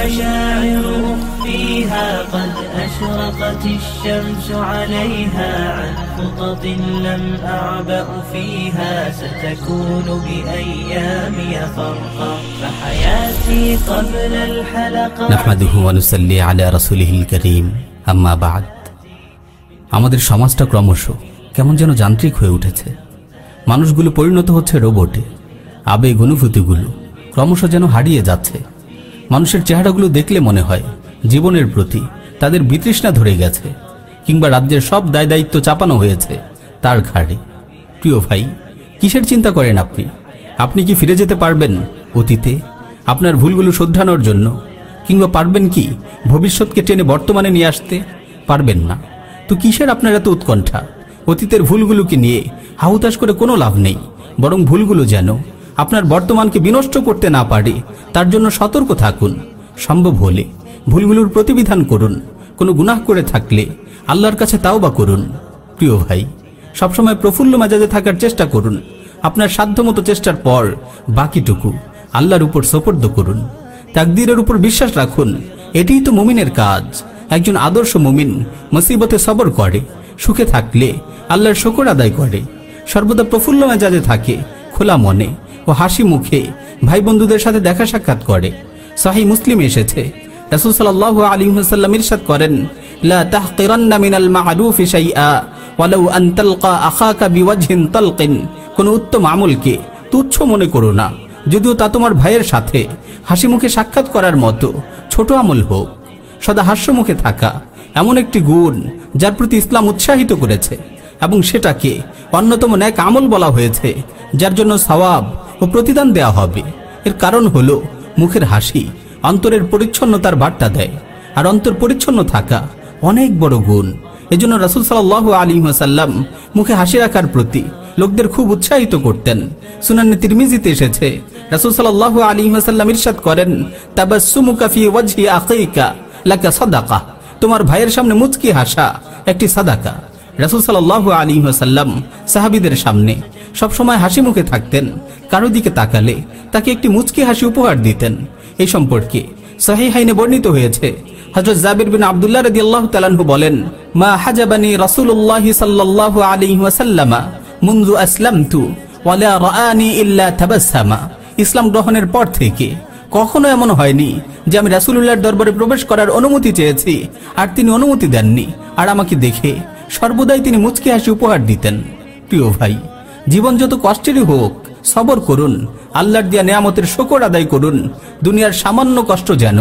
المشاعر أخفيها قد أشرقت الشمس عليها عن خطط لم أعبأ فيها ستكون بأيامي فرقا فحياتي قبل الحلقة নাহমাদুহু ওয়ানুসাল্লি আলা রাসূলিহিল করিম আম্মা বাদ আমাদের সমাজটা ক্রমশ কেমন যেন যান্ত্রিক হয়ে উঠেছে মানুষগুলো পরিণত হচ্ছে রোবটে আবেগ অনুভূতিগুলো ক্রমশ যেন হারিয়ে যাচ্ছে মানুষের চেহারাগুলো দেখলে মনে হয় জীবনের প্রতি তাদের বিতৃষ্ণা ধরে গেছে, কিংবা রাজ্যের সব দায় দায়িত্ব চাপানো হয়েছে তার ঘাড়ে। প্রিয় ভাই, কিসের চিন্তা করেন আপনি? আপনি কি ফিরে যেতে পারবেন অতীতে, আপনার ভুলগুলো শোধরানোর জন্য, কিংবা পারবেন কি ভবিষ্যৎকে টেনে বর্তমানে নিয়ে আসতে? পারবেন না। তো কিসের আপনার এত উৎকণ্ঠা? অতীতের ভুলগুলোকে নিয়ে হাহুতাশ করে কোনো লাভ নেই, বরং ভুলগুলো যেন আপনার বর্তমানকে বিনষ্ট করতে না পারে, তার জন্য সতর্ক থাকুন। সম্ভব হলে ভুলগুলোর প্রতিবিধান করুন। কোনো গুনাহ করে থাকলে আল্লাহর কাছে তাও বা করুন। প্রিয় ভাই, সবসময় প্রফুল্ল মেজাজে থাকার চেষ্টা করুন। আপনার সাধ্যমতো চেষ্টার পর বাকিটুকু আল্লাহর উপর সোপর্দ করুন। তাকদীরের উপর বিশ্বাস রাখুন, এটিই তো মুমিনের কাজ। একজন আদর্শ মুমিন মুসিবতে সবর করে, সুখে থাকলে আল্লাহর শকর আদায় করে। সর্বদা প্রফুল্ল মেজাজে থাকে খোলা মনে। ও হাসি মুখে ভাই বন্ধুদের সাথে দেখা সাক্ষাৎ করে। সাহি মুসলিম এসেছে। করেন ওয়ালাউ উত্তম আমলকে তুচ্ছ মনে করো না। যদিও তা তোমার ভাইয়ের সাথে হাসি মুখে সাক্ষাৎ করার মতো ছোট আমল হোক। সদা হাস্য মুখে থাকা এমন একটি গুণ যার প্রতি ইসলাম উৎসাহিত করেছে এবং সেটাকে অন্যতম ন্যাক আমল বলা হয়েছে, যার জন্য সওয়াব ও প্রতিদান দেয়া হবে। এর কারণ হলো, মুখের হাসি অন্তরের পরিচ্ছন্নতার বার্তা দেয়, আর অন্তর পরিচ্ছন্ন থাকা অনেক বড় গুণ। এজন্য রাসুল সাল্লাহ আলী সাল্লাম মুখে হাসি রাখার প্রতি লোকদের খুব উৎসাহিত করতেন। সুনান্নে তিরমিজিতে এসেছে, রাসুল সাল্লাহ আলী সাল্লাম ইরশাদ করেন, তাবাসসুমুকা ফি ওয়াজহি আখিকা, লাকা তোমার ভাইয়ের সামনে মুচকি হাসা একটি সাদাকা। রাসুল সাল্লাহ আলী সাল্লাম সাহাবিদের সামনে সবসময় হাসি মুখে থাকতেন, কারও দিকে তাকালে তাকে একটি মুচকি হাসি উপহার দিতেন। এই সম্পর্কে সহি হাইনে বর্ণিত হয়েছে হজরত জাবির বিন আবদুল্লাহ রদি আল্লাহ তালানহু বলেন, মা হাজাবানি রাসূলুল্লাহ সাল্লাল্লাহু আলাইহি ওয়াসাল্লামা মুনযু আসলামতু ওয়ালা রাআনি ইল্লা তাবাসসামা ইসলাম গ্রহণের পর থেকে কখনো এমন হয়নি যে আমি রাসূলুল্লাহর দরবারে প্রবেশ করার অনুমতি চেয়েছি, আর তিনি অনুমতি দেননি, আর আমাকে দেখে সর্বদাই তিনি মুচকি হাসি উপহার দিতেন। প্রিয় ভাই, জীবন যত কষ্টেরই হোক, সবর করুন, আল্লাহর দিয়া নেয়ামতের শকর আদায় করুন, দুনিয়ার সামান্য কষ্ট যেন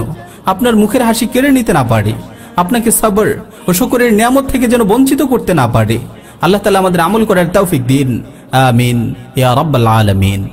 আপনার মুখের হাসি কেড়ে নিতে না পারে, আপনাকে সবর ও শকরের নিয়ামত থেকে যেন বঞ্চিত করতে না পারে। আল্লাহ তালা আমাদের আমল করার তৌফিক দিন। আমিন। ইয়া রাব্বাল আলামিন।